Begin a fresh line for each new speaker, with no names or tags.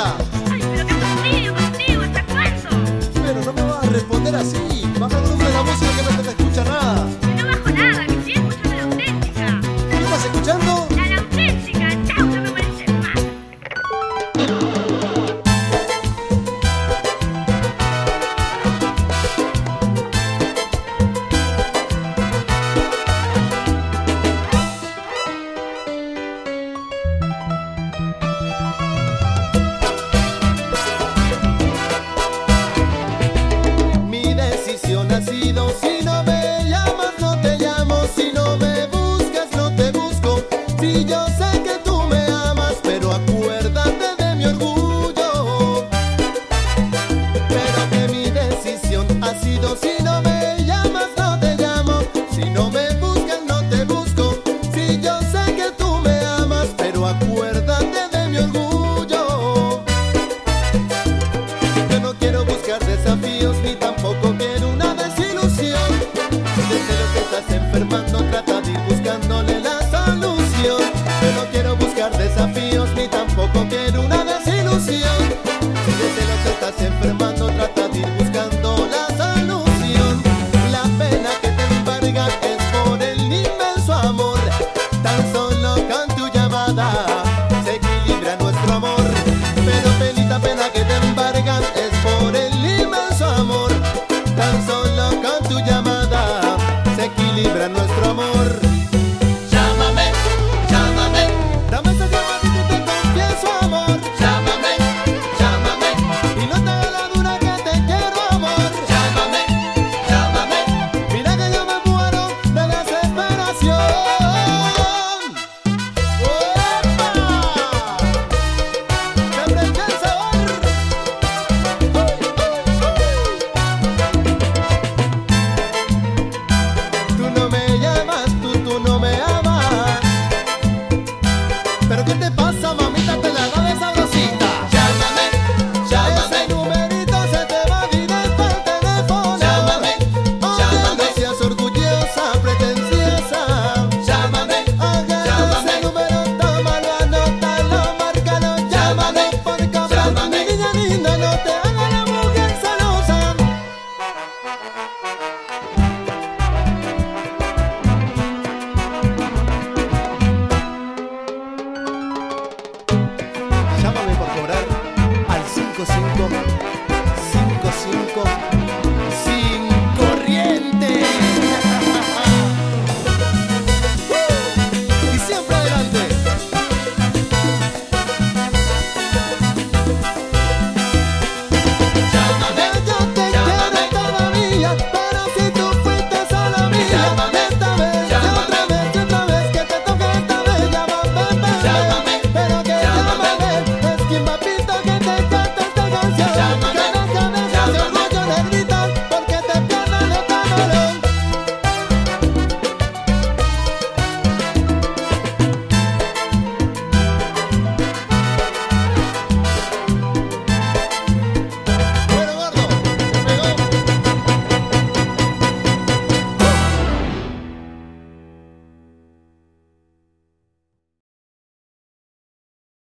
Yeah. Si no me llamas, no te llamo. Si no me buscas, no te busco. Si Safia. cinco.